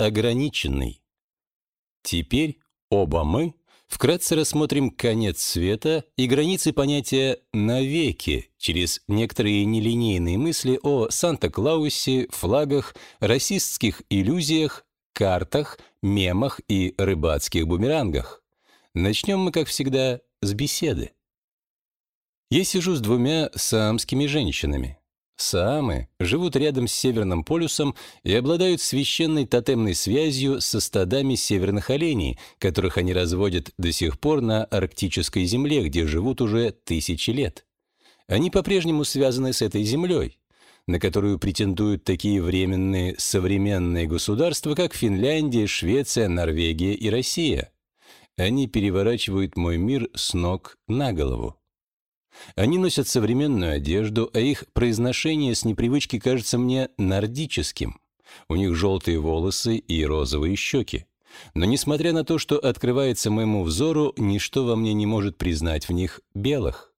ограниченный. Теперь оба мы вкратце рассмотрим конец света и границы понятия «навеки» через некоторые нелинейные мысли о Санта-Клаусе, флагах, расистских иллюзиях, картах, мемах и рыбацких бумерангах. Начнем мы, как всегда, с беседы. Я сижу с двумя саамскими женщинами. Саамы живут рядом с Северным полюсом и обладают священной тотемной связью со стадами северных оленей, которых они разводят до сих пор на арктической земле, где живут уже тысячи лет. Они по-прежнему связаны с этой землей, на которую претендуют такие временные современные государства, как Финляндия, Швеция, Норвегия и Россия. Они переворачивают мой мир с ног на голову. Они носят современную одежду, а их произношение с непривычки кажется мне нордическим. У них желтые волосы и розовые щеки. Но несмотря на то, что открывается моему взору, ничто во мне не может признать в них белых.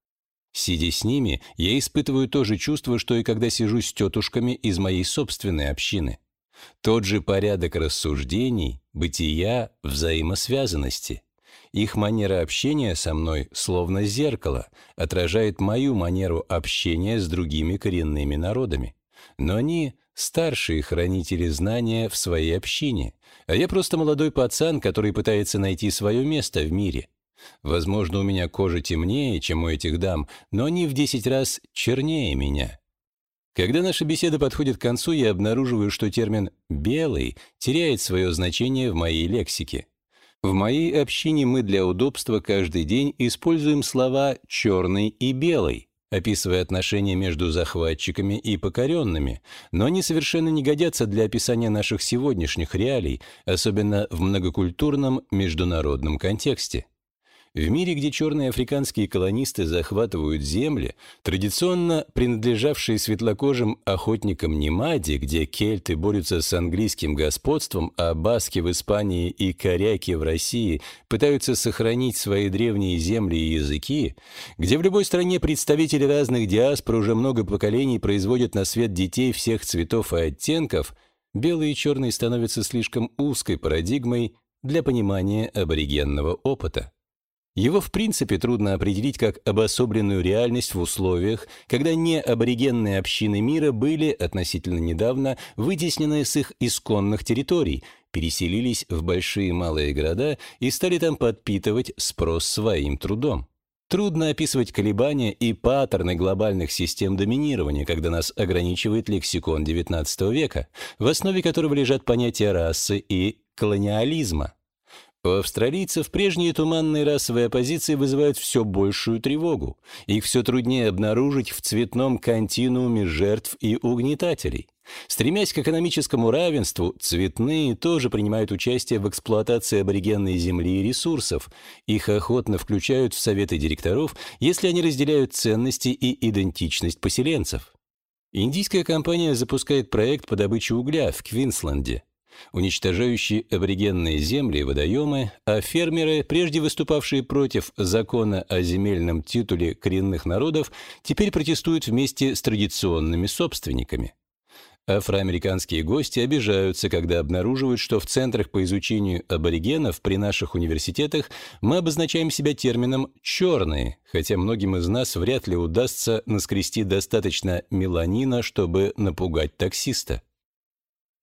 Сидя с ними, я испытываю то же чувство, что и когда сижу с тетушками из моей собственной общины. Тот же порядок рассуждений, бытия, взаимосвязанности. Их манера общения со мной словно зеркало, отражает мою манеру общения с другими коренными народами. Но они старшие хранители знания в своей общине, а я просто молодой пацан, который пытается найти свое место в мире. Возможно, у меня кожа темнее, чем у этих дам, но они в десять раз чернее меня. Когда наша беседа подходит к концу, я обнаруживаю, что термин «белый» теряет свое значение в моей лексике. В моей общине мы для удобства каждый день используем слова «черный» и «белый», описывая отношения между захватчиками и покоренными, но они совершенно не годятся для описания наших сегодняшних реалий, особенно в многокультурном международном контексте. В мире, где черные африканские колонисты захватывают земли, традиционно принадлежавшие светлокожим охотникам Немади, где кельты борются с английским господством, а баски в Испании и коряки в России пытаются сохранить свои древние земли и языки, где в любой стране представители разных диаспор уже много поколений производят на свет детей всех цветов и оттенков, белые и черные становятся слишком узкой парадигмой для понимания аборигенного опыта. Его в принципе трудно определить как обособленную реальность в условиях, когда неаборигенные общины мира были относительно недавно вытеснены с их исконных территорий, переселились в большие и малые города и стали там подпитывать спрос своим трудом. Трудно описывать колебания и паттерны глобальных систем доминирования, когда нас ограничивает лексикон XIX века, в основе которого лежат понятия расы и колониализма. У австралийцев прежние туманные расовые оппозиции вызывают все большую тревогу. Их все труднее обнаружить в цветном континууме жертв и угнетателей. Стремясь к экономическому равенству, цветные тоже принимают участие в эксплуатации аборигенной земли и ресурсов. Их охотно включают в советы директоров, если они разделяют ценности и идентичность поселенцев. Индийская компания запускает проект по добыче угля в Квинсленде уничтожающие аборигенные земли и водоемы, а фермеры, прежде выступавшие против закона о земельном титуле коренных народов, теперь протестуют вместе с традиционными собственниками. Афроамериканские гости обижаются, когда обнаруживают, что в центрах по изучению аборигенов при наших университетах мы обозначаем себя термином «черные», хотя многим из нас вряд ли удастся наскрести достаточно меланина, чтобы напугать таксиста.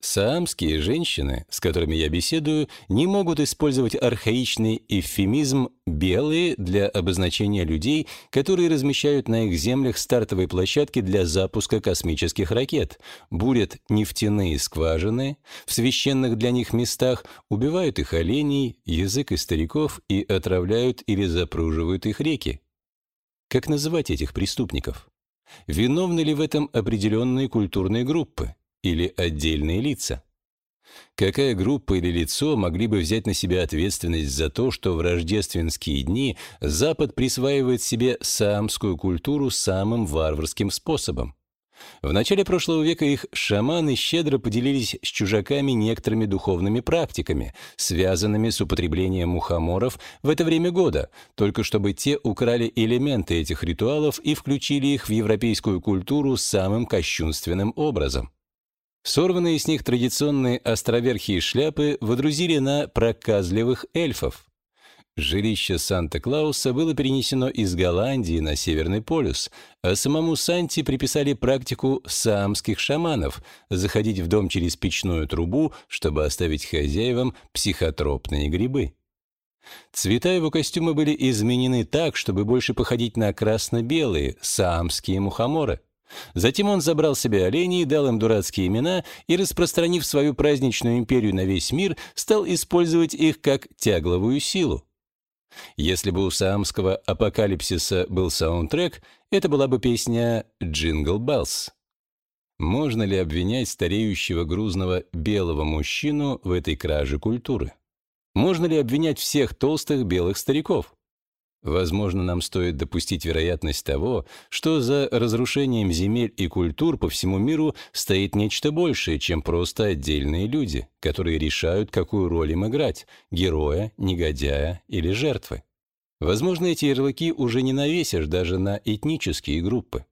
Саамские женщины, с которыми я беседую, не могут использовать архаичный эвфемизм «белые» для обозначения людей, которые размещают на их землях стартовые площадки для запуска космических ракет, бурят нефтяные скважины в священных для них местах, убивают их оленей, язык и стариков и отравляют или запруживают их реки. Как называть этих преступников? Виновны ли в этом определенные культурные группы? Или отдельные лица? Какая группа или лицо могли бы взять на себя ответственность за то, что в рождественские дни Запад присваивает себе саамскую культуру самым варварским способом? В начале прошлого века их шаманы щедро поделились с чужаками некоторыми духовными практиками, связанными с употреблением мухоморов в это время года, только чтобы те украли элементы этих ритуалов и включили их в европейскую культуру самым кощунственным образом. Сорванные с них традиционные островерхие шляпы водрузили на проказливых эльфов. Жилище Санта-Клауса было перенесено из Голландии на Северный полюс, а самому Санте приписали практику саамских шаманов заходить в дом через печную трубу, чтобы оставить хозяевам психотропные грибы. Цвета его костюма были изменены так, чтобы больше походить на красно-белые саамские мухоморы. Затем он забрал себе оленей, дал им дурацкие имена и, распространив свою праздничную империю на весь мир, стал использовать их как тягловую силу. Если бы у саамского апокалипсиса был саундтрек, это была бы песня «Jingle Bells». Можно ли обвинять стареющего грузного белого мужчину в этой краже культуры? Можно ли обвинять всех толстых белых стариков? Возможно, нам стоит допустить вероятность того, что за разрушением земель и культур по всему миру стоит нечто большее, чем просто отдельные люди, которые решают, какую роль им играть – героя, негодяя или жертвы. Возможно, эти ярлыки уже не навесишь даже на этнические группы.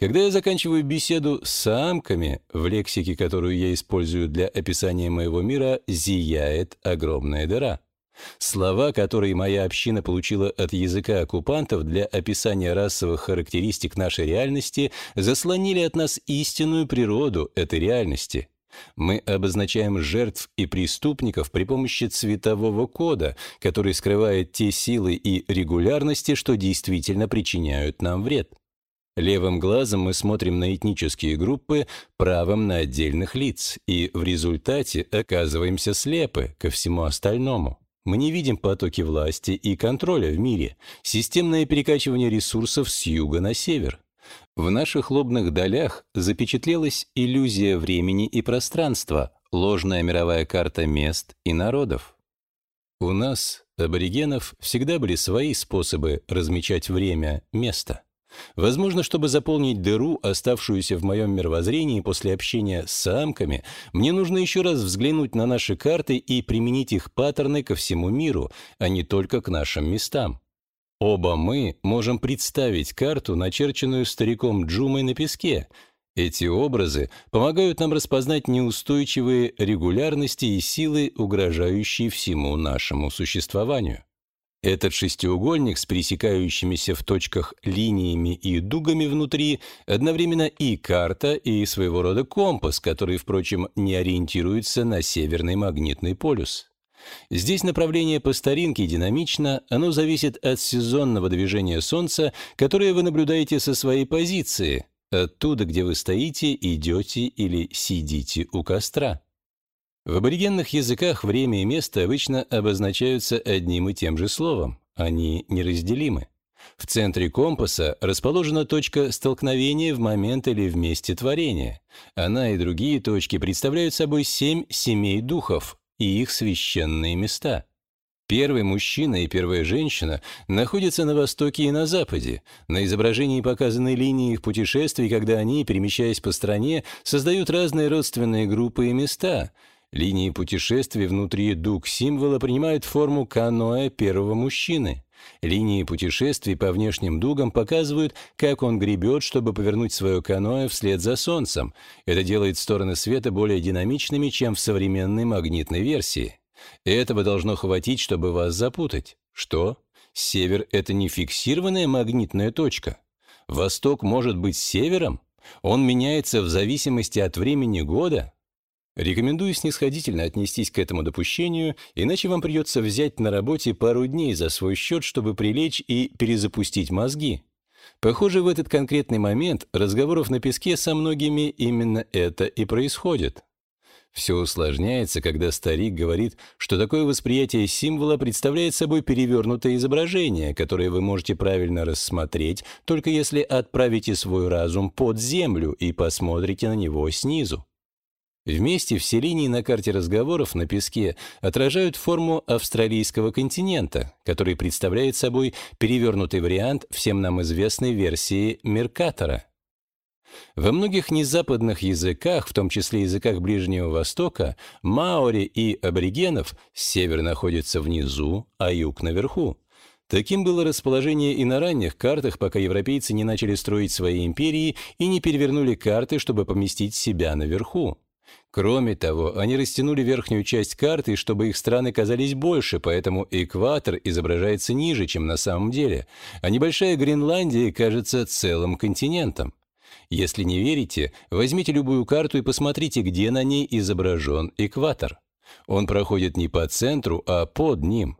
Когда я заканчиваю беседу с саамками, в лексике, которую я использую для описания моего мира, зияет огромная дыра – Слова, которые моя община получила от языка оккупантов для описания расовых характеристик нашей реальности, заслонили от нас истинную природу этой реальности. Мы обозначаем жертв и преступников при помощи цветового кода, который скрывает те силы и регулярности, что действительно причиняют нам вред. Левым глазом мы смотрим на этнические группы, правым на отдельных лиц, и в результате оказываемся слепы ко всему остальному. Мы не видим потоки власти и контроля в мире, системное перекачивание ресурсов с юга на север. В наших лобных долях запечатлелась иллюзия времени и пространства, ложная мировая карта мест и народов. У нас, аборигенов, всегда были свои способы размечать время, место. Возможно, чтобы заполнить дыру, оставшуюся в моем мировоззрении после общения с самками, мне нужно еще раз взглянуть на наши карты и применить их паттерны ко всему миру, а не только к нашим местам. Оба мы можем представить карту, начерченную стариком Джумой на песке. Эти образы помогают нам распознать неустойчивые регулярности и силы, угрожающие всему нашему существованию. Этот шестиугольник с пересекающимися в точках линиями и дугами внутри одновременно и карта, и своего рода компас, который, впрочем, не ориентируется на северный магнитный полюс. Здесь направление по старинке динамично, оно зависит от сезонного движения Солнца, которое вы наблюдаете со своей позиции, оттуда, где вы стоите, идете или сидите у костра. В аборигенных языках время и место обычно обозначаются одним и тем же словом. Они неразделимы. В центре компаса расположена точка столкновения в момент или в месте творения. Она и другие точки представляют собой семь семей духов и их священные места. Первый мужчина и первая женщина находятся на востоке и на западе. На изображении показаны линии их путешествий, когда они, перемещаясь по стране, создают разные родственные группы и места – Линии путешествий внутри дуг-символа принимают форму каноэ первого мужчины. Линии путешествий по внешним дугам показывают, как он гребет, чтобы повернуть свое каноэ вслед за Солнцем. Это делает стороны света более динамичными, чем в современной магнитной версии. Этого должно хватить, чтобы вас запутать. Что? Север — это не фиксированная магнитная точка. Восток может быть севером? Он меняется в зависимости от времени года? Рекомендую снисходительно отнестись к этому допущению, иначе вам придется взять на работе пару дней за свой счет, чтобы прилечь и перезапустить мозги. Похоже, в этот конкретный момент разговоров на песке со многими именно это и происходит. Все усложняется, когда старик говорит, что такое восприятие символа представляет собой перевернутое изображение, которое вы можете правильно рассмотреть, только если отправите свой разум под землю и посмотрите на него снизу. Вместе все линии на карте разговоров на песке отражают форму австралийского континента, который представляет собой перевернутый вариант всем нам известной версии Меркатора. Во многих незападных языках, в том числе языках Ближнего Востока, маори и аборигенов север находится внизу, а юг наверху. Таким было расположение и на ранних картах, пока европейцы не начали строить свои империи и не перевернули карты, чтобы поместить себя наверху. Кроме того, они растянули верхнюю часть карты, чтобы их страны казались больше, поэтому экватор изображается ниже, чем на самом деле, а небольшая Гренландия кажется целым континентом. Если не верите, возьмите любую карту и посмотрите, где на ней изображен экватор. Он проходит не по центру, а под ним.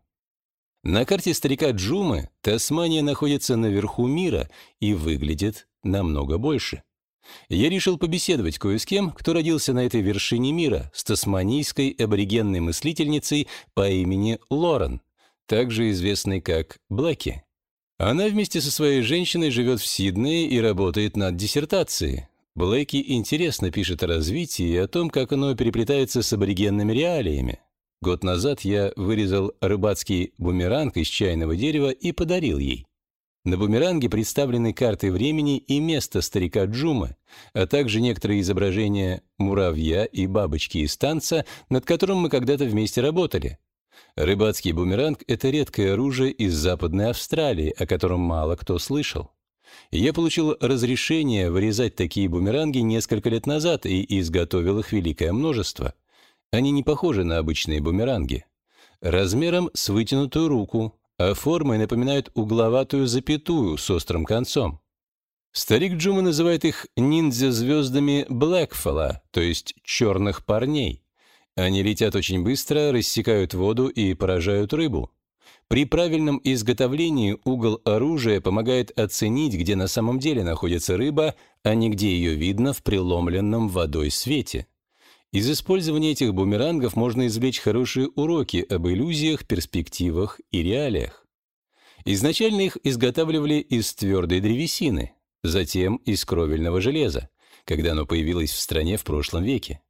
На карте старика Джумы Тасмания находится наверху мира и выглядит намного больше. Я решил побеседовать кое с кем, кто родился на этой вершине мира, с тасманийской аборигенной мыслительницей по имени Лорен, также известной как Блэки. Она вместе со своей женщиной живет в Сиднее и работает над диссертацией. Блэки интересно пишет о развитии и о том, как оно переплетается с аборигенными реалиями. Год назад я вырезал рыбацкий бумеранг из чайного дерева и подарил ей. На бумеранге представлены карты времени и места старика Джума, а также некоторые изображения муравья и бабочки из танца, над которым мы когда-то вместе работали. Рыбацкий бумеранг — это редкое оружие из Западной Австралии, о котором мало кто слышал. Я получил разрешение вырезать такие бумеранги несколько лет назад и изготовил их великое множество. Они не похожи на обычные бумеранги. Размером с вытянутую руку, а формой напоминают угловатую запятую с острым концом. Старик Джума называет их ниндзя-звездами Блэкфелла, то есть черных парней. Они летят очень быстро, рассекают воду и поражают рыбу. При правильном изготовлении угол оружия помогает оценить, где на самом деле находится рыба, а не где ее видно в преломленном водой свете. Из использования этих бумерангов можно извлечь хорошие уроки об иллюзиях, перспективах и реалиях. Изначально их изготавливали из твердой древесины, затем из кровельного железа, когда оно появилось в стране в прошлом веке.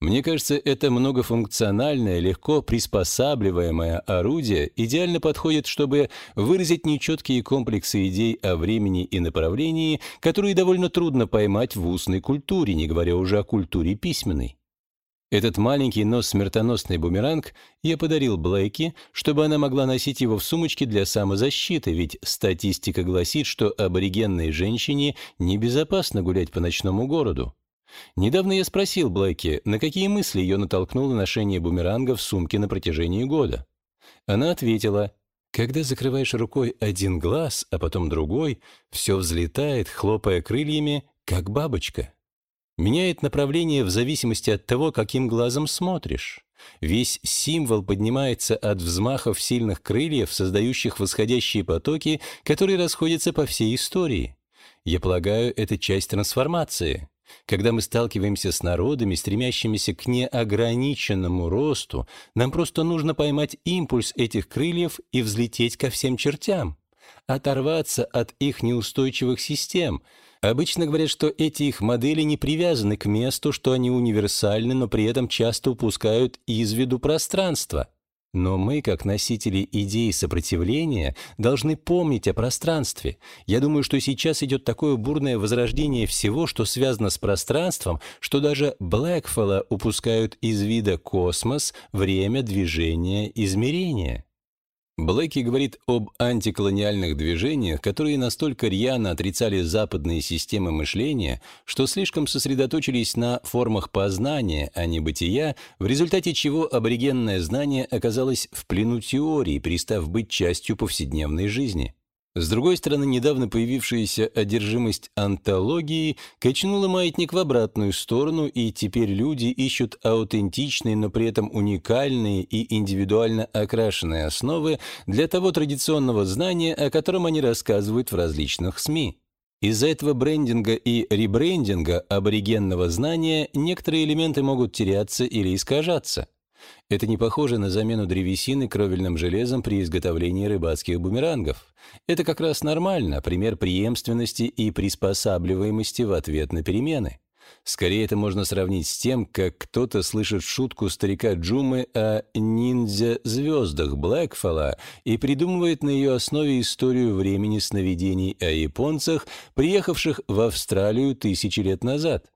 Мне кажется, это многофункциональное, легко приспосабливаемое орудие идеально подходит, чтобы выразить нечеткие комплексы идей о времени и направлении, которые довольно трудно поймать в устной культуре, не говоря уже о культуре письменной. Этот маленький, но смертоносный бумеранг я подарил Блейке, чтобы она могла носить его в сумочке для самозащиты, ведь статистика гласит, что аборигенной женщине небезопасно гулять по ночному городу. Недавно я спросил Блейки, на какие мысли ее натолкнуло ношение бумеранга в сумке на протяжении года. Она ответила, «Когда закрываешь рукой один глаз, а потом другой, все взлетает, хлопая крыльями, как бабочка» меняет направление в зависимости от того, каким глазом смотришь. Весь символ поднимается от взмахов сильных крыльев, создающих восходящие потоки, которые расходятся по всей истории. Я полагаю, это часть трансформации. Когда мы сталкиваемся с народами, стремящимися к неограниченному росту, нам просто нужно поймать импульс этих крыльев и взлететь ко всем чертям, оторваться от их неустойчивых систем — Обычно говорят, что эти их модели не привязаны к месту, что они универсальны, но при этом часто упускают из виду пространство. Но мы, как носители идеи сопротивления, должны помнить о пространстве. Я думаю, что сейчас идет такое бурное возрождение всего, что связано с пространством, что даже Блэкфелла упускают из вида космос, время, движение, измерение. Блэки говорит об антиколониальных движениях, которые настолько рьяно отрицали западные системы мышления, что слишком сосредоточились на формах познания, а не бытия, в результате чего аборигенное знание оказалось в плену теории, перестав быть частью повседневной жизни. С другой стороны, недавно появившаяся одержимость антологией качнула маятник в обратную сторону, и теперь люди ищут аутентичные, но при этом уникальные и индивидуально окрашенные основы для того традиционного знания, о котором они рассказывают в различных СМИ. Из-за этого брендинга и ребрендинга аборигенного знания некоторые элементы могут теряться или искажаться. Это не похоже на замену древесины кровельным железом при изготовлении рыбацких бумерангов. Это как раз нормально, пример преемственности и приспосабливаемости в ответ на перемены. Скорее это можно сравнить с тем, как кто-то слышит шутку старика Джумы о ниндзя-звездах Блэкфелла и придумывает на ее основе историю времени сновидений о японцах, приехавших в Австралию тысячи лет назад.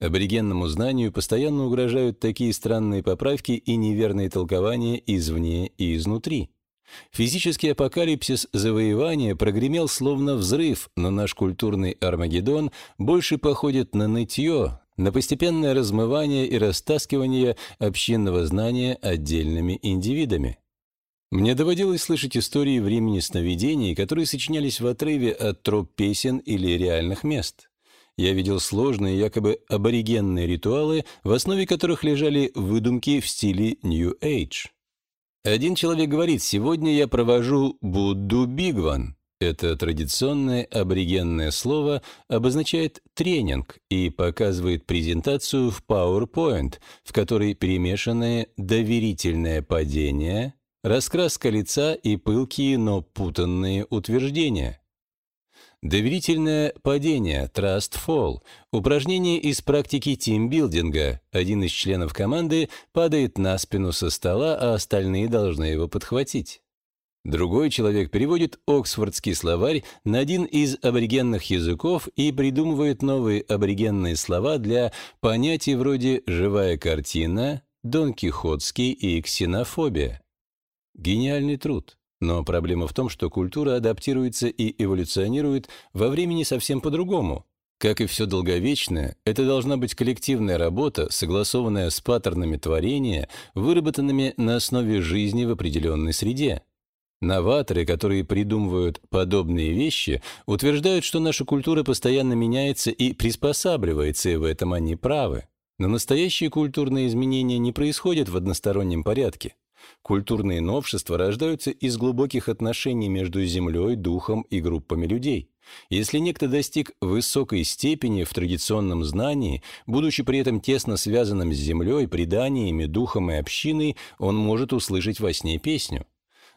Аборигенному знанию постоянно угрожают такие странные поправки и неверные толкования извне и изнутри. Физический апокалипсис завоевания прогремел словно взрыв, но наш культурный Армагеддон больше походит на нытье, на постепенное размывание и растаскивание общинного знания отдельными индивидами. Мне доводилось слышать истории времени сновидений, которые сочинялись в отрыве от троп песен или реальных мест. Я видел сложные, якобы аборигенные ритуалы, в основе которых лежали выдумки в стиле New Age. Один человек говорит, сегодня я провожу Будду Бигван. Это традиционное аборигенное слово обозначает тренинг и показывает презентацию в PowerPoint, в которой перемешаны доверительное падение, раскраска лица и пылкие, но путанные утверждения. Доверительное падение, trust fall, упражнение из практики тимбилдинга. Один из членов команды падает на спину со стола, а остальные должны его подхватить. Другой человек переводит Оксфордский словарь на один из аборигенных языков и придумывает новые аборигенные слова для понятий вроде «живая картина», «дон Кихотский» и «ксенофобия». Гениальный труд. Но проблема в том, что культура адаптируется и эволюционирует во времени совсем по-другому. Как и все долговечное, это должна быть коллективная работа, согласованная с паттернами творения, выработанными на основе жизни в определенной среде. Новаторы, которые придумывают подобные вещи, утверждают, что наша культура постоянно меняется и приспосабливается, и в этом они правы. Но настоящие культурные изменения не происходят в одностороннем порядке. Культурные новшества рождаются из глубоких отношений между землей, духом и группами людей. Если некто достиг высокой степени в традиционном знании, будучи при этом тесно связанным с землей, преданиями, духом и общиной, он может услышать во сне песню.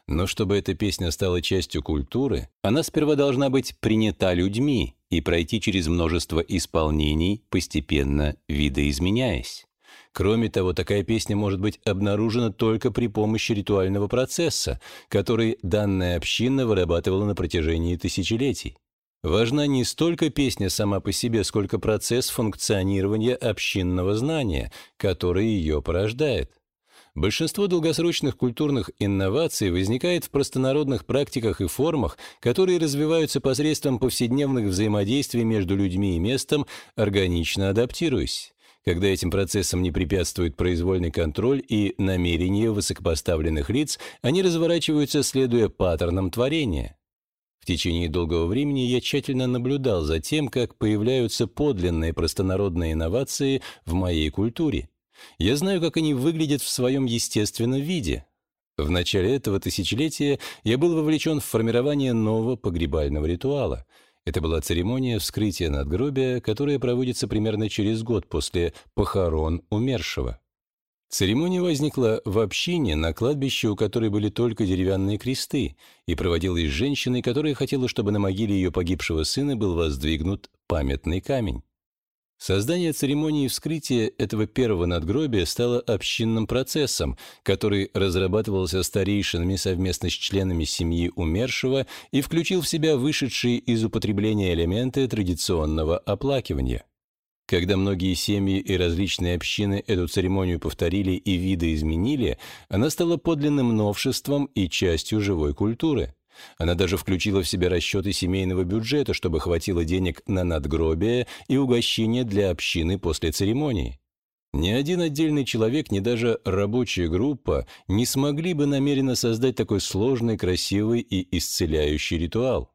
Но чтобы эта песня стала частью культуры, она сперва должна быть принята людьми и пройти через множество исполнений, постепенно видоизменяясь. Кроме того, такая песня может быть обнаружена только при помощи ритуального процесса, который данная община вырабатывала на протяжении тысячелетий. Важна не столько песня сама по себе, сколько процесс функционирования общинного знания, который ее порождает. Большинство долгосрочных культурных инноваций возникает в простонародных практиках и формах, которые развиваются посредством повседневных взаимодействий между людьми и местом, органично адаптируясь когда этим процессам не препятствует произвольный контроль и намерения высокопоставленных лиц, они разворачиваются, следуя паттернам творения. В течение долгого времени я тщательно наблюдал за тем, как появляются подлинные простонародные инновации в моей культуре. Я знаю, как они выглядят в своем естественном виде. В начале этого тысячелетия я был вовлечен в формирование нового погребального ритуала — это была церемония вскрытия надгробия, которая проводится примерно через год после похорон умершего. Церемония возникла в общине, на кладбище, у которой были только деревянные кресты, и проводилась женщиной, которая хотела, чтобы на могиле ее погибшего сына был воздвигнут памятный камень. Создание церемонии вскрытия этого первого надгробия стало общинным процессом, который разрабатывался старейшинами совместно с членами семьи умершего и включил в себя вышедшие из употребления элементы традиционного оплакивания. Когда многие семьи и различные общины эту церемонию повторили и виды изменили, она стала подлинным новшеством и частью живой культуры. Она даже включила в себя расчеты семейного бюджета, чтобы хватило денег на надгробие и угощение для общины после церемонии. Ни один отдельный человек, ни даже рабочая группа не смогли бы намеренно создать такой сложный, красивый и исцеляющий ритуал.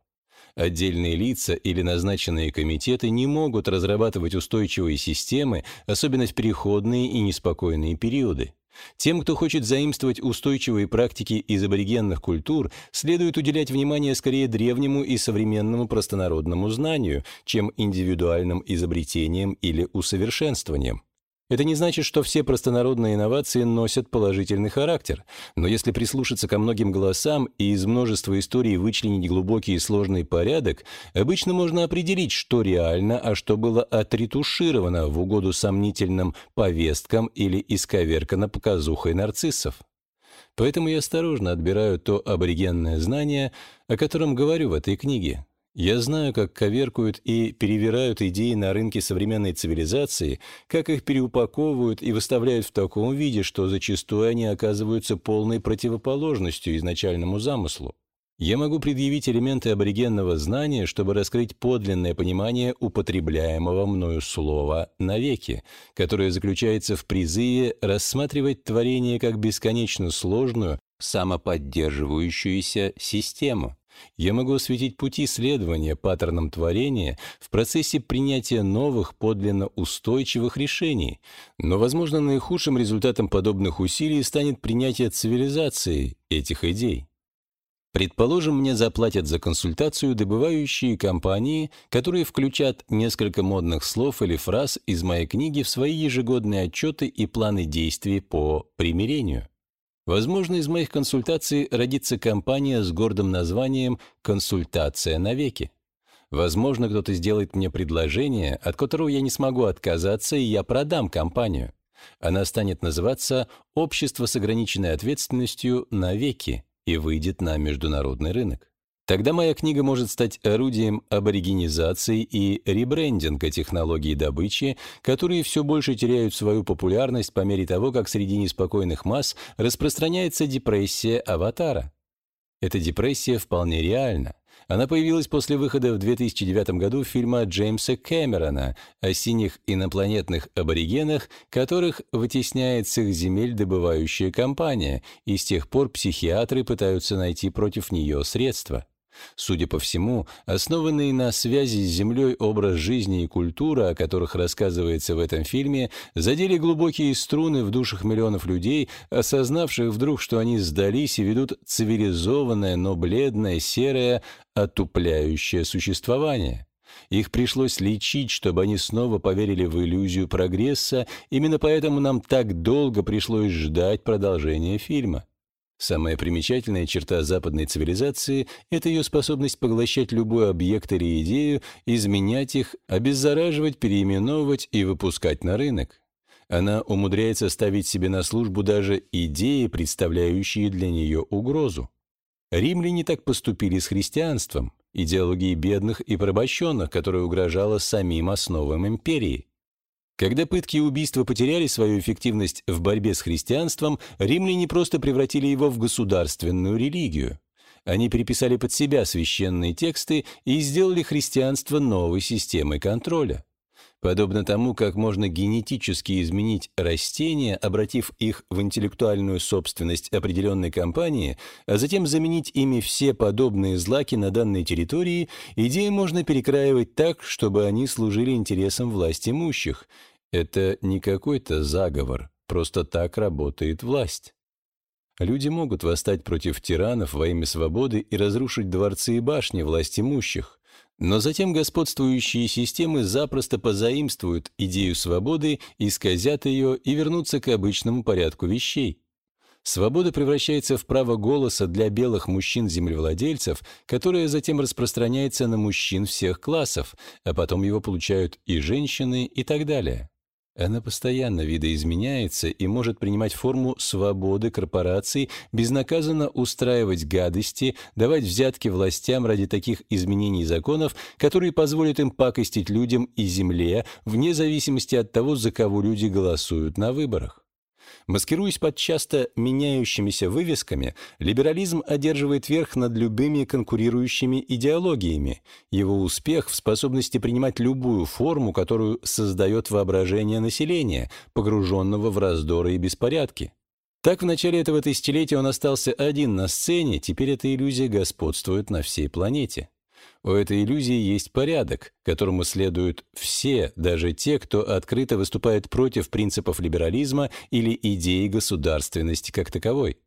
Отдельные лица или назначенные комитеты не могут разрабатывать устойчивые системы, особенно в переходные и неспокойные периоды. Тем, кто хочет заимствовать устойчивые практики из аборигенных культур, следует уделять внимание скорее древнему и современному простонародному знанию, чем индивидуальным изобретениям или усовершенствованиям. Это не значит, что все простонародные инновации носят положительный характер, но если прислушаться ко многим голосам и из множества историй вычленить глубокий и сложный порядок, обычно можно определить, что реально, а что было отретушировано в угоду сомнительным повесткам или исковеркано показухой нарциссов. Поэтому я осторожно отбираю то аборигенное знание, о котором говорю в этой книге, я знаю, как коверкуют и перевирают идеи на рынке современной цивилизации, как их переупаковывают и выставляют в таком виде, что зачастую они оказываются полной противоположностью изначальному замыслу. Я могу предъявить элементы аборигенного знания, чтобы раскрыть подлинное понимание употребляемого мною слова «навеки», которое заключается в призыве рассматривать творение как бесконечно сложную, самоподдерживающуюся систему. Я могу осветить пути следования паттернам творения в процессе принятия новых, подлинно устойчивых решений, но, возможно, наихудшим результатом подобных усилий станет принятие цивилизации этих идей. Предположим, мне заплатят за консультацию добывающие компании, которые включат несколько модных слов или фраз из моей книги в свои ежегодные отчеты и планы действий по примирению. Возможно, из моих консультаций родится компания с гордым названием «Консультация навеки». Возможно, кто-то сделает мне предложение, от которого я не смогу отказаться, и я продам компанию. Она станет называться «Общество с ограниченной ответственностью навеки» и выйдет на международный рынок. Тогда моя книга может стать орудием аборигенизации и ребрендинга технологий добычи, которые все больше теряют свою популярность по мере того, как среди неспокойных масс распространяется депрессия аватара. Эта депрессия вполне реальна. Она появилась после выхода в 2009 году фильма Джеймса Кэмерона о синих инопланетных аборигенах, которых вытесняет с их земель добывающая компания, и с тех пор психиатры пытаются найти против нее средства. Судя по всему, основанный на связи с Землей образ жизни и культура, о которых рассказывается в этом фильме, задели глубокие струны в душах миллионов людей, осознавших вдруг, что они сдались и ведут цивилизованное, но бледное, серое, отупляющее существование. Их пришлось лечить, чтобы они снова поверили в иллюзию прогресса, именно поэтому нам так долго пришлось ждать продолжения фильма. Самая примечательная черта западной цивилизации – это ее способность поглощать любой объект или идею, изменять их, обеззараживать, переименовывать и выпускать на рынок. Она умудряется ставить себе на службу даже идеи, представляющие для нее угрозу. Римляне так поступили с христианством, идеологией бедных и порабощенных, которая угрожала самим основам империи. Когда пытки и убийства потеряли свою эффективность в борьбе с христианством, римляне просто превратили его в государственную религию. Они переписали под себя священные тексты и сделали христианство новой системой контроля. Подобно тому, как можно генетически изменить растения, обратив их в интеллектуальную собственность определенной компании, а затем заменить ими все подобные злаки на данной территории, идеи можно перекраивать так, чтобы они служили интересам власть имущих. Это не какой-то заговор, просто так работает власть. Люди могут восстать против тиранов во имя свободы и разрушить дворцы и башни власть имущих. Но затем господствующие системы запросто позаимствуют идею свободы, исказят ее и вернутся к обычному порядку вещей. Свобода превращается в право голоса для белых мужчин-землевладельцев, которое затем распространяется на мужчин всех классов, а потом его получают и женщины и так далее. Она постоянно видоизменяется и может принимать форму свободы корпораций, безнаказанно устраивать гадости, давать взятки властям ради таких изменений законов, которые позволят им пакостить людям и земле, вне зависимости от того, за кого люди голосуют на выборах. Маскируясь под часто меняющимися вывесками, либерализм одерживает верх над любыми конкурирующими идеологиями. Его успех в способности принимать любую форму, которую создает воображение населения, погруженного в раздоры и беспорядки. Так в начале этого тысячелетия он остался один на сцене, теперь эта иллюзия господствует на всей планете. У этой иллюзии есть порядок, которому следуют все, даже те, кто открыто выступает против принципов либерализма или идеи государственности как таковой.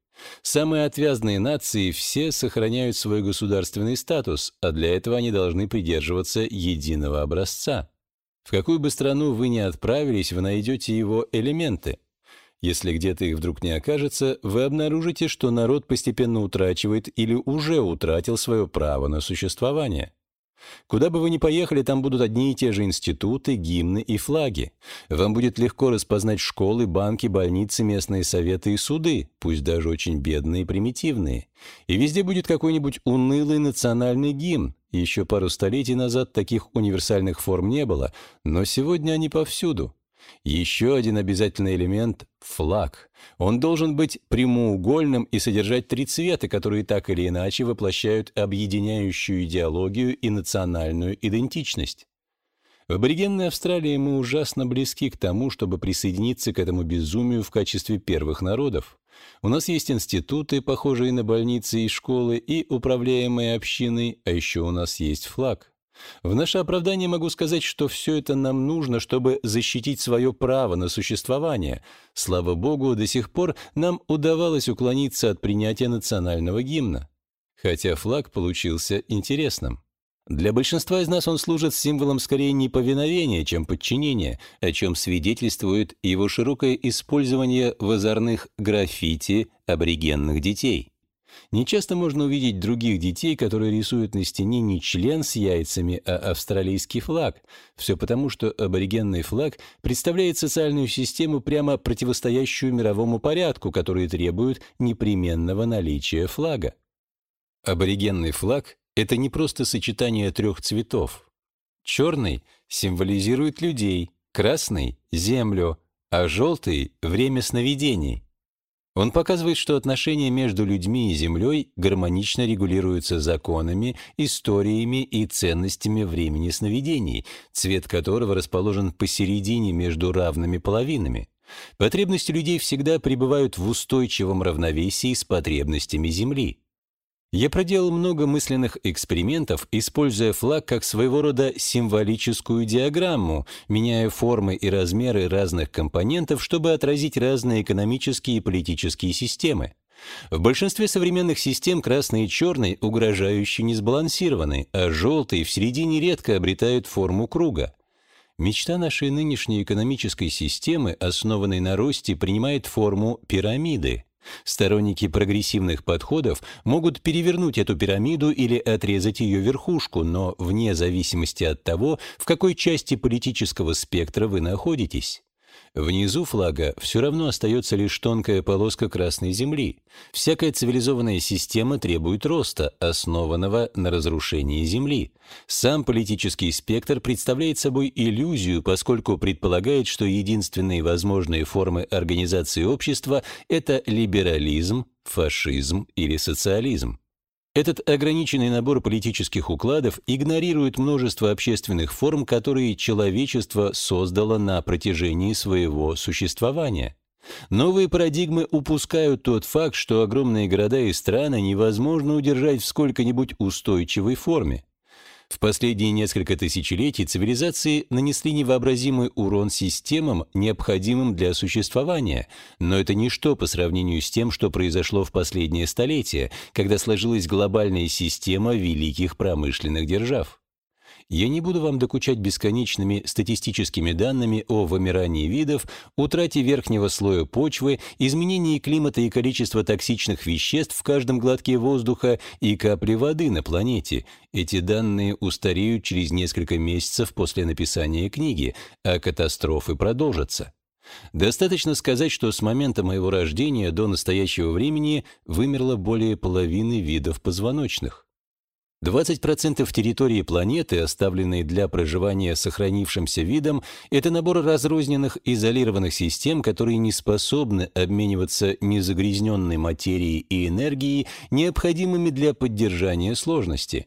Самые отвязные нации все сохраняют свой государственный статус, а для этого они должны придерживаться единого образца. В какую бы страну вы ни отправились, вы найдете его элементы – если где-то их вдруг не окажется, вы обнаружите, что народ постепенно утрачивает или уже утратил свое право на существование. Куда бы вы ни поехали, там будут одни и те же институты, гимны и флаги. Вам будет легко распознать школы, банки, больницы, местные советы и суды, пусть даже очень бедные и примитивные. И везде будет какой-нибудь унылый национальный гимн. Еще пару столетий назад таких универсальных форм не было, но сегодня они повсюду. Еще один обязательный элемент — флаг. Он должен быть прямоугольным и содержать три цвета, которые так или иначе воплощают объединяющую идеологию и национальную идентичность. В аборигенной Австралии мы ужасно близки к тому, чтобы присоединиться к этому безумию в качестве первых народов. У нас есть институты, похожие на больницы и школы, и управляемые общины, а еще у нас есть флаг. В наше оправдание могу сказать, что все это нам нужно, чтобы защитить свое право на существование. Слава богу, до сих пор нам удавалось уклониться от принятия национального гимна. Хотя флаг получился интересным. Для большинства из нас он служит символом скорее неповиновения, чем подчинения, о чем свидетельствует его широкое использование в озорных граффити аборигенных детей. Нечасто можно увидеть других детей, которые рисуют на стене не член с яйцами, а австралийский флаг. Все потому, что аборигенный флаг представляет социальную систему, прямо противостоящую мировому порядку, который требует непременного наличия флага. Аборигенный флаг — это не просто сочетание трех цветов. Черный символизирует людей, красный — землю, а желтый — время сновидений. Он показывает, что отношения между людьми и Землей гармонично регулируются законами, историями и ценностями времени сновидений, цвет которого расположен посередине между равными половинами. Потребности людей всегда пребывают в устойчивом равновесии с потребностями Земли. Я проделал много мысленных экспериментов, используя флаг как своего рода символическую диаграмму, меняя формы и размеры разных компонентов, чтобы отразить разные экономические и политические системы. В большинстве современных систем красный и черный угрожающе не сбалансированы, а желтый в середине редко обретают форму круга. Мечта нашей нынешней экономической системы, основанной на росте, принимает форму пирамиды. Сторонники прогрессивных подходов могут перевернуть эту пирамиду или отрезать ее верхушку, но вне зависимости от того, в какой части политического спектра вы находитесь. Внизу флага все равно остается лишь тонкая полоска Красной Земли. Всякая цивилизованная система требует роста, основанного на разрушении Земли. Сам политический спектр представляет собой иллюзию, поскольку предполагает, что единственные возможные формы организации общества – это либерализм, фашизм или социализм. Этот ограниченный набор политических укладов игнорирует множество общественных форм, которые человечество создало на протяжении своего существования. Новые парадигмы упускают тот факт, что огромные города и страны невозможно удержать в сколько-нибудь устойчивой форме. В последние несколько тысячелетий цивилизации нанесли невообразимый урон системам, необходимым для существования, но это ничто по сравнению с тем, что произошло в последнее столетие, когда сложилась глобальная система великих промышленных держав. Я не буду вам докучать бесконечными статистическими данными о вымирании видов, утрате верхнего слоя почвы, изменении климата и количества токсичных веществ в каждом глотке воздуха и капле воды на планете. Эти данные устареют через несколько месяцев после написания книги, а катастрофы продолжатся. Достаточно сказать, что с момента моего рождения до настоящего времени вымерло более половины видов позвоночных. 20% территории планеты, оставленной для проживания сохранившимся видом, это набор разрозненных изолированных систем, которые не способны обмениваться незагрязненной материей и энергией, необходимыми для поддержания сложности.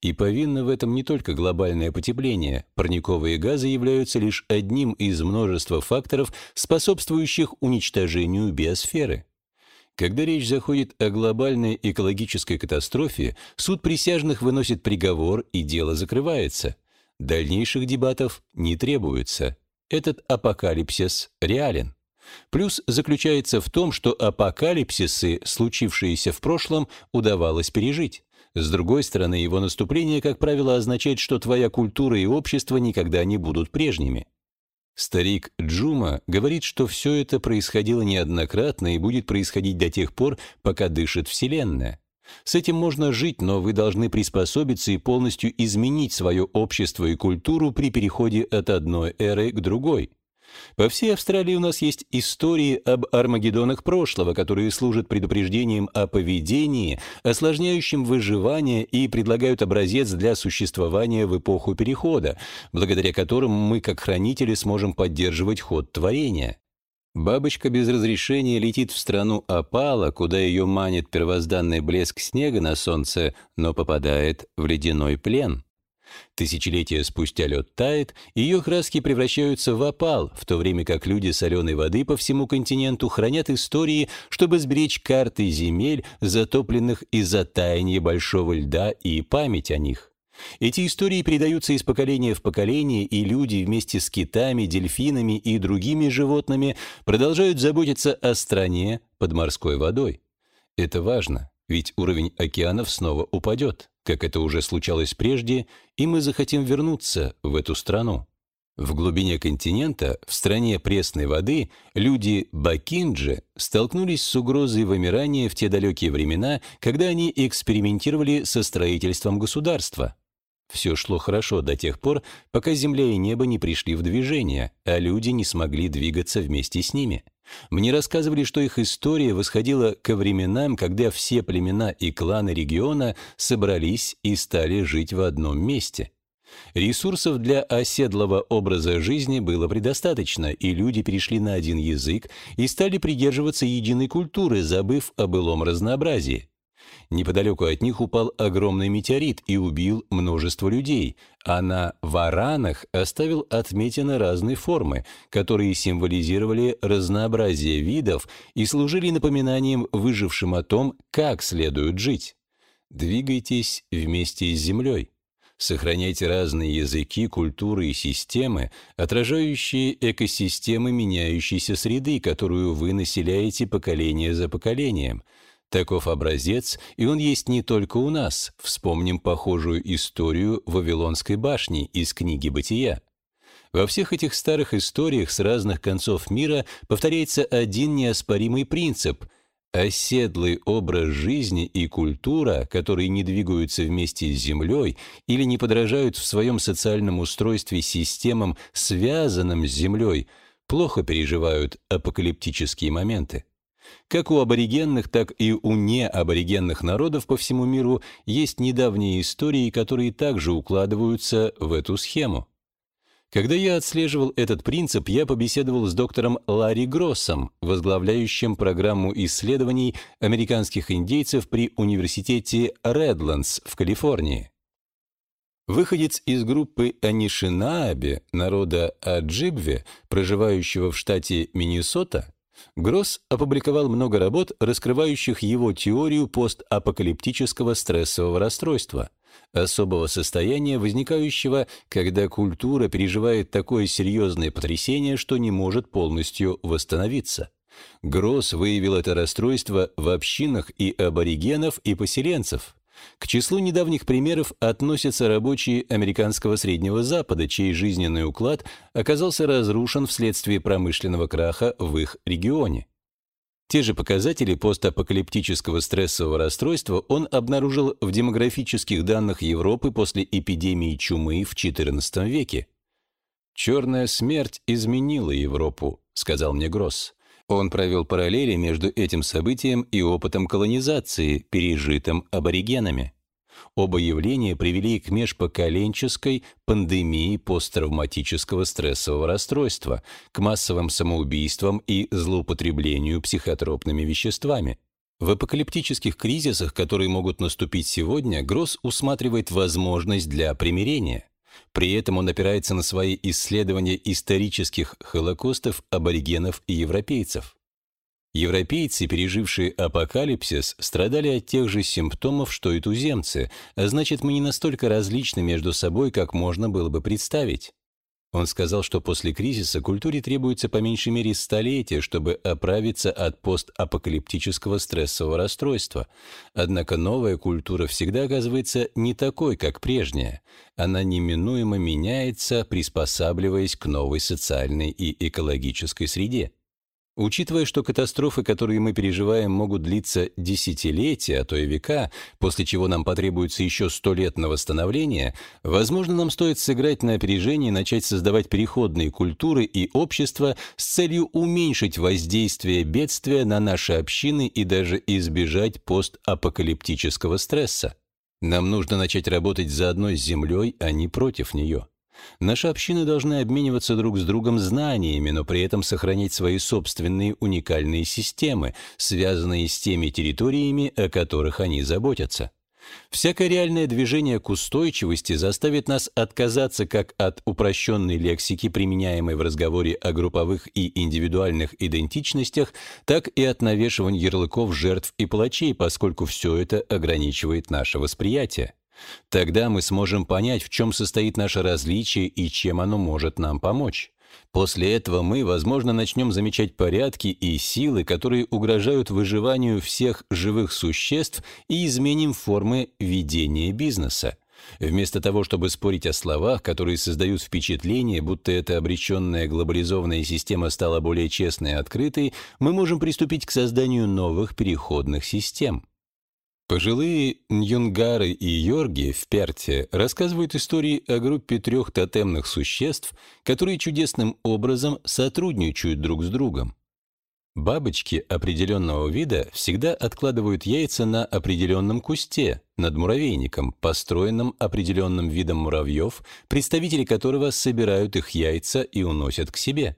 И повинно в этом не только глобальное потепление. Парниковые газы являются лишь одним из множества факторов, способствующих уничтожению биосферы. Когда речь заходит о глобальной экологической катастрофе, суд присяжных выносит приговор и дело закрывается. Дальнейших дебатов не требуется. Этот апокалипсис реален. Плюс заключается в том, что апокалипсисы, случившиеся в прошлом, удавалось пережить. С другой стороны, его наступление, как правило, означает, что твоя культура и общество никогда не будут прежними. Старик Джума говорит, что все это происходило неоднократно и будет происходить до тех пор, пока дышит Вселенная. С этим можно жить, но вы должны приспособиться и полностью изменить свое общество и культуру при переходе от одной эры к другой. По всей Австралии у нас есть истории об армагеддонах прошлого, которые служат предупреждением о поведении, осложняющем выживание и предлагают образец для существования в эпоху Перехода, благодаря которым мы, как хранители, сможем поддерживать ход творения. Бабочка без разрешения летит в страну опала, куда ее манит первозданный блеск снега на солнце, но попадает в ледяной плен. Тысячелетия спустя лед тает, и ее краски превращаются в опал, в то время как люди соленой воды по всему континенту хранят истории, чтобы сберечь карты земель, затопленных из-за таяния большого льда и память о них. Эти истории передаются из поколения в поколение, и люди вместе с китами, дельфинами и другими животными продолжают заботиться о стране под морской водой. Это важно, ведь уровень океанов снова упадет как это уже случалось прежде, и мы захотим вернуться в эту страну. В глубине континента, в стране пресной воды, люди Бакинджи столкнулись с угрозой вымирания в те далекие времена, когда они экспериментировали со строительством государства. Все шло хорошо до тех пор, пока земля и небо не пришли в движение, а люди не смогли двигаться вместе с ними. Мне рассказывали, что их история восходила ко временам, когда все племена и кланы региона собрались и стали жить в одном месте. Ресурсов для оседлого образа жизни было предостаточно, и люди перешли на один язык и стали придерживаться единой культуры, забыв о былом разнообразии. Неподалеку от них упал огромный метеорит и убил множество людей, а на варанах оставил отметины разной формы, которые символизировали разнообразие видов и служили напоминанием выжившим о том, как следует жить. Двигайтесь вместе с Землей. Сохраняйте разные языки, культуры и системы, отражающие экосистемы меняющейся среды, которую вы населяете поколение за поколением – Таков образец, и он есть не только у нас. Вспомним похожую историю Вавилонской башни из книги «Бытия». Во всех этих старых историях с разных концов мира повторяется один неоспоримый принцип – оседлый образ жизни и культура, которые не двигаются вместе с Землей или не подражают в своем социальном устройстве системам, связанным с Землей, плохо переживают апокалиптические моменты. Как у аборигенных, так и у неаборигенных народов по всему миру есть недавние истории, которые также укладываются в эту схему. Когда я отслеживал этот принцип, я побеседовал с доктором Ларри Гроссом, возглавляющим программу исследований американских индейцев при университете Редландс в Калифорнии. Выходец из группы Анишинааби, народа Аджибве, проживающего в штате Миннесота, Гросс опубликовал много работ, раскрывающих его теорию постапокалиптического стрессового расстройства, особого состояния, возникающего, когда культура переживает такое серьезное потрясение, что не может полностью восстановиться. Гросс выявил это расстройство в общинах и аборигенов, и поселенцев. К числу недавних примеров относятся рабочие американского Среднего Запада, чей жизненный уклад оказался разрушен вследствие промышленного краха в их регионе. Те же показатели постапокалиптического стрессового расстройства он обнаружил в демографических данных Европы после эпидемии чумы в XIV веке. «Черная смерть изменила Европу», — сказал мне Гросс. Он провел параллели между этим событием и опытом колонизации, пережитым аборигенами. Оба явления привели к межпоколенческой пандемии посттравматического стрессового расстройства, к массовым самоубийствам и злоупотреблению психотропными веществами. В апокалиптических кризисах, которые могут наступить сегодня, Гросс усматривает возможность для примирения. При этом он опирается на свои исследования исторических холокостов аборигенов и европейцев. Европейцы, пережившие апокалипсис, страдали от тех же симптомов, что и туземцы, а значит, мы не настолько различны между собой, как можно было бы представить. Он сказал, что после кризиса культуре требуется по меньшей мере столетие, чтобы оправиться от постапокалиптического стрессового расстройства. Однако новая культура всегда оказывается не такой, как прежняя. Она неминуемо меняется, приспосабливаясь к новой социальной и экологической среде. Учитывая, что катастрофы, которые мы переживаем, могут длиться десятилетия, а то и века, после чего нам потребуется еще сто лет на восстановление, возможно, нам стоит сыграть на опережение и начать создавать переходные культуры и общества с целью уменьшить воздействие бедствия на наши общины и даже избежать постапокалиптического стресса. Нам нужно начать работать заодно с Землей, а не против нее. Наши общины должны обмениваться друг с другом знаниями, но при этом сохранять свои собственные уникальные системы, связанные с теми территориями, о которых они заботятся. Всякое реальное движение к устойчивости заставит нас отказаться как от упрощенной лексики, применяемой в разговоре о групповых и индивидуальных идентичностях, так и от навешивания ярлыков жертв и палачей, поскольку все это ограничивает наше восприятие. Тогда мы сможем понять, в чем состоит наше различие и чем оно может нам помочь. После этого мы, возможно, начнем замечать порядки и силы, которые угрожают выживанию всех живых существ и изменим формы ведения бизнеса. Вместо того, чтобы спорить о словах, которые создают впечатление, будто эта обреченная глобализованная система стала более честной и открытой, мы можем приступить к созданию новых переходных систем. Пожилые Ньюнгары и Йорги в Перте рассказывают истории о группе трех тотемных существ, которые чудесным образом сотрудничают друг с другом. Бабочки определенного вида всегда откладывают яйца на определенном кусте, над муравейником, построенным определенным видом муравьев, представители которого собирают их яйца и уносят к себе.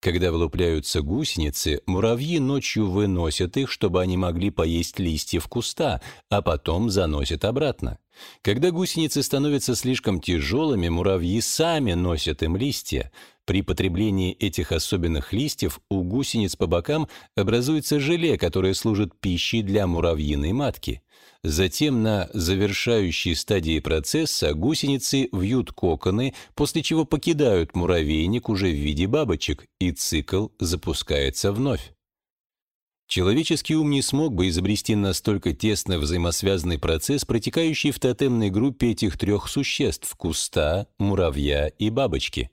Когда вылупляются гусеницы, муравьи ночью выносят их, чтобы они могли поесть листьев куста, а потом заносят обратно. Когда гусеницы становятся слишком тяжелыми, муравьи сами носят им листья. При потреблении этих особенных листьев у гусениц по бокам образуется желе, которое служит пищей для муравьиной матки. Затем на завершающей стадии процесса гусеницы вьют коконы, после чего покидают муравейник уже в виде бабочек, и цикл запускается вновь. Человеческий ум не смог бы изобрести настолько тесно взаимосвязанный процесс, протекающий в тотемной группе этих трех существ – куста, муравья и бабочки.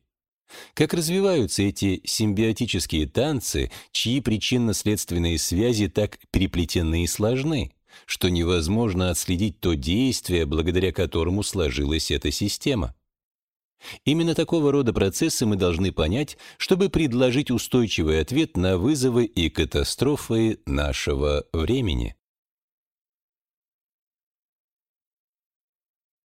Как развиваются эти симбиотические танцы, чьи причинно-следственные связи так переплетены и сложны? Что невозможно отследить то действие, благодаря которому сложилась эта система. Именно такого рода процессы мы должны понять, чтобы предложить устойчивый ответ на вызовы и катастрофы нашего времени.